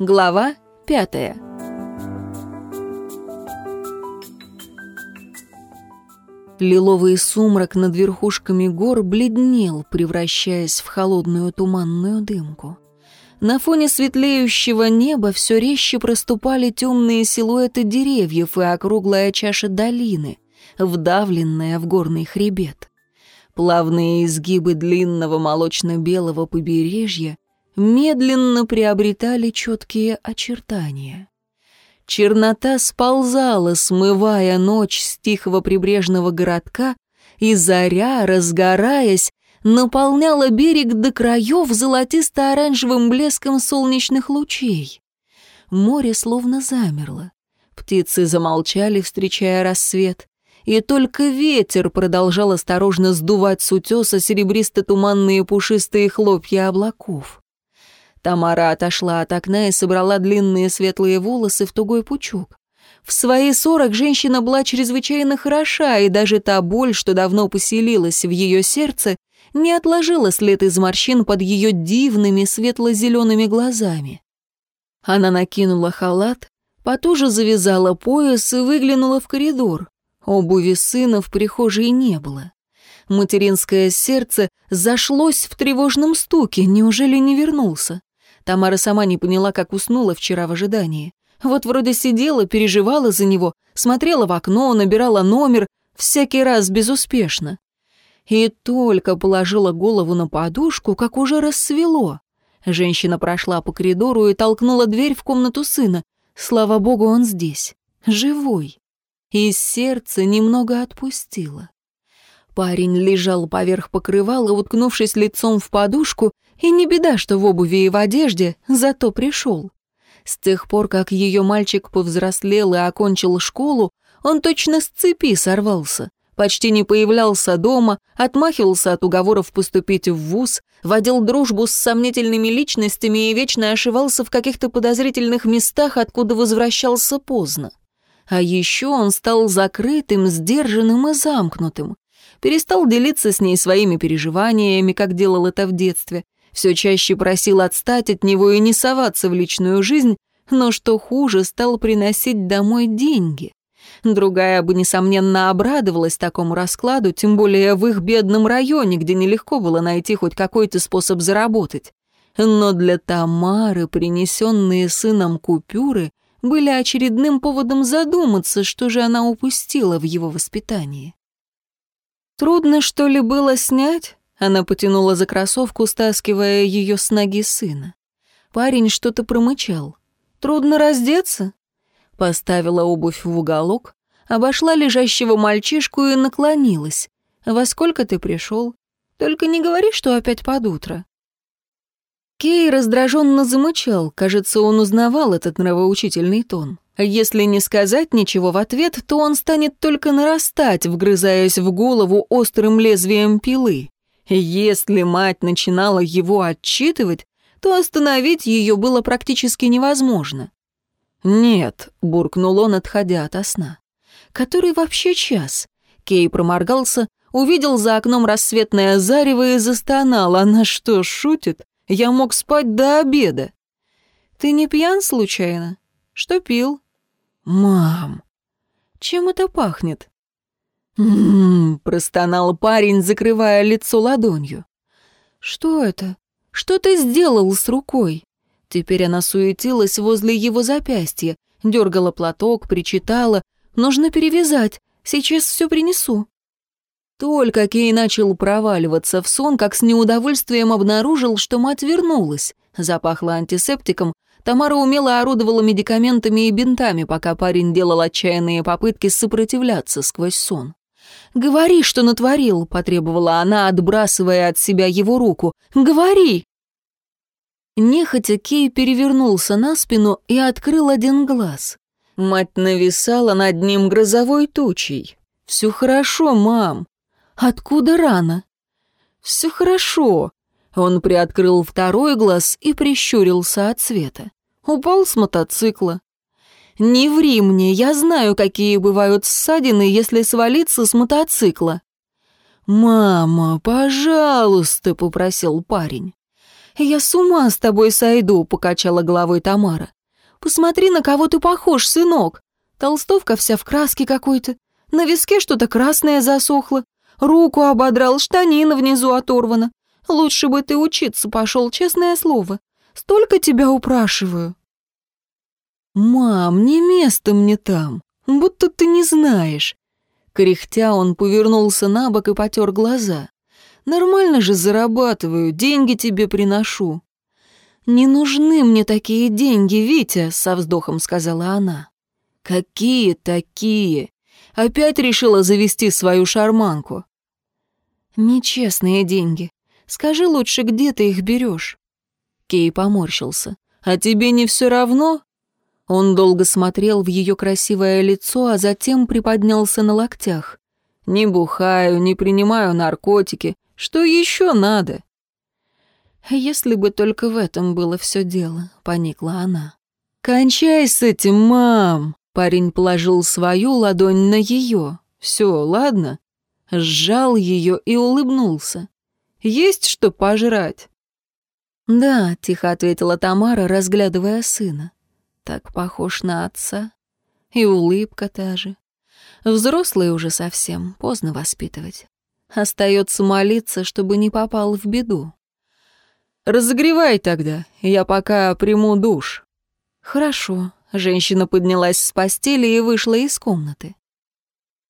Глава пятая Лиловый сумрак над верхушками гор бледнел, превращаясь в холодную туманную дымку. На фоне светлеющего неба все резче проступали темные силуэты деревьев и округлая чаша долины, вдавленная в горный хребет. Плавные изгибы длинного молочно-белого побережья медленно приобретали четкие очертания. Чернота сползала, смывая ночь с тихого прибрежного городка, и заря, разгораясь, наполняла берег до краев золотисто-оранжевым блеском солнечных лучей. Море словно замерло. Птицы замолчали, встречая рассвет, и только ветер продолжал осторожно сдувать с утеса серебристо-туманные пушистые хлопья облаков. Тамара отошла от окна и собрала длинные светлые волосы в тугой пучок. В свои сорок женщина была чрезвычайно хороша, и даже та боль, что давно поселилась в ее сердце, не отложила след из морщин под ее дивными светло-зелеными глазами. Она накинула халат, потуже завязала пояс и выглянула в коридор. Обуви сына в прихожей не было. Материнское сердце зашлось в тревожном стуке, неужели не вернулся? Тамара сама не поняла, как уснула вчера в ожидании. Вот вроде сидела, переживала за него, смотрела в окно, набирала номер, всякий раз безуспешно. И только положила голову на подушку, как уже рассвело. Женщина прошла по коридору и толкнула дверь в комнату сына. Слава богу, он здесь, живой. И сердце немного отпустило. Парень лежал поверх покрывала, уткнувшись лицом в подушку, и не беда, что в обуви и в одежде, зато пришел. С тех пор, как ее мальчик повзрослел и окончил школу, он точно с цепи сорвался. Почти не появлялся дома, отмахивался от уговоров поступить в вуз, водил дружбу с сомнительными личностями и вечно ошивался в каких-то подозрительных местах, откуда возвращался поздно. А еще он стал закрытым, сдержанным и замкнутым перестал делиться с ней своими переживаниями, как делал это в детстве, все чаще просил отстать от него и не соваться в личную жизнь, но что хуже, стал приносить домой деньги. Другая бы, несомненно, обрадовалась такому раскладу, тем более в их бедном районе, где нелегко было найти хоть какой-то способ заработать. Но для Тамары принесенные сыном купюры были очередным поводом задуматься, что же она упустила в его воспитании. «Трудно, что ли, было снять?» Она потянула за кроссовку, стаскивая ее с ноги сына. Парень что-то промычал. «Трудно раздеться?» Поставила обувь в уголок, обошла лежащего мальчишку и наклонилась. «Во сколько ты пришел? Только не говори, что опять под утро». Кей раздраженно замычал, кажется, он узнавал этот нравоучительный тон. Если не сказать ничего в ответ, то он станет только нарастать, вгрызаясь в голову острым лезвием пилы. Если мать начинала его отчитывать, то остановить ее было практически невозможно. «Нет», — буркнул он, отходя от сна. «Который вообще час?» Кей проморгался, увидел за окном рассветное зарево и застонал. Она что, шутит? Я мог спать до обеда. «Ты не пьян случайно? Что пил?» «Мам, чем это пахнет?» «М-м-м», простонал парень, закрывая лицо ладонью. «Что это? Что ты сделал с рукой?» Теперь она суетилась возле его запястья, дергала платок, причитала. «Нужно перевязать, сейчас все принесу». Только Кей начал проваливаться в сон, как с неудовольствием обнаружил, что мать вернулась. Запахло антисептиком, Тамара умело орудовала медикаментами и бинтами, пока парень делал отчаянные попытки сопротивляться сквозь сон. «Говори, что натворил», — потребовала она, отбрасывая от себя его руку. «Говори!» Нехотя Кей перевернулся на спину и открыл один глаз. Мать нависала над ним грозовой тучей. «Все хорошо, мам». «Откуда рана?» «Все хорошо». Он приоткрыл второй глаз и прищурился от света. Упал с мотоцикла. «Не ври мне, я знаю, какие бывают ссадины, если свалиться с мотоцикла». «Мама, пожалуйста», — попросил парень. «Я с ума с тобой сойду», — покачала головой Тамара. «Посмотри, на кого ты похож, сынок. Толстовка вся в краске какой-то. На виске что-то красное засохло. Руку ободрал, штанина внизу оторвана. Лучше бы ты учиться пошел, честное слово. Столько тебя упрашиваю». «Мам, не место мне там, будто ты не знаешь». Кряхтя он повернулся на бок и потер глаза. «Нормально же зарабатываю, деньги тебе приношу». «Не нужны мне такие деньги, Витя», — со вздохом сказала она. «Какие такие? Опять решила завести свою шарманку?» «Нечестные деньги. Скажи лучше, где ты их берешь?» Кей поморщился. «А тебе не все равно?» Он долго смотрел в ее красивое лицо, а затем приподнялся на локтях. «Не бухаю, не принимаю наркотики. Что еще надо?» «Если бы только в этом было все дело», — поникла она. «Кончай с этим, мам!» Парень положил свою ладонь на ее. «Все, ладно?» Сжал ее и улыбнулся. «Есть что пожрать?» «Да», — тихо ответила Тамара, разглядывая сына. «Так похож на отца. И улыбка та же. Взрослый уже совсем, поздно воспитывать. Остается молиться, чтобы не попал в беду». «Разогревай тогда, я пока приму душ». «Хорошо», — женщина поднялась с постели и вышла из комнаты.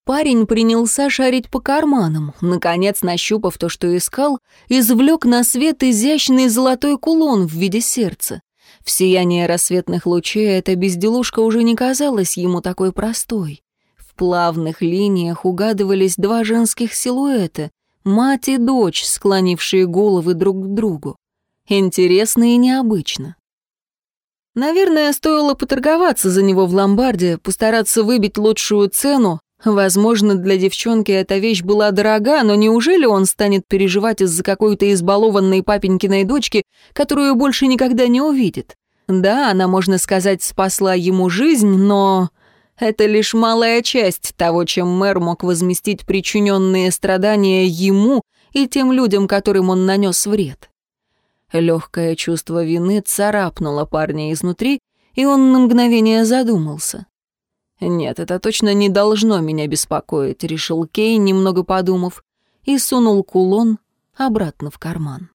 Парень принялся шарить по карманам, наконец, нащупав то, что искал, извлек на свет изящный золотой кулон в виде сердца. В сиянии рассветных лучей эта безделушка уже не казалась ему такой простой. В плавных линиях угадывались два женских силуэта, мать и дочь, склонившие головы друг к другу. Интересно и необычно. Наверное, стоило поторговаться за него в ломбарде, постараться выбить лучшую цену. Возможно, для девчонки эта вещь была дорога, но неужели он станет переживать из-за какой-то избалованной папенькиной дочки, которую больше никогда не увидит? Да, она, можно сказать, спасла ему жизнь, но... Это лишь малая часть того, чем мэр мог возместить причиненные страдания ему и тем людям, которым он нанес вред. Легкое чувство вины царапнуло парня изнутри, и он на мгновение задумался. «Нет, это точно не должно меня беспокоить», — решил Кей, немного подумав, и сунул кулон обратно в карман.